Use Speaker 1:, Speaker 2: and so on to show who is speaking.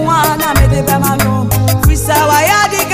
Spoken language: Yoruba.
Speaker 1: fún wa náà mẹ́tẹ́fẹ́ máa nù. Fìsàwáyá dìgbà.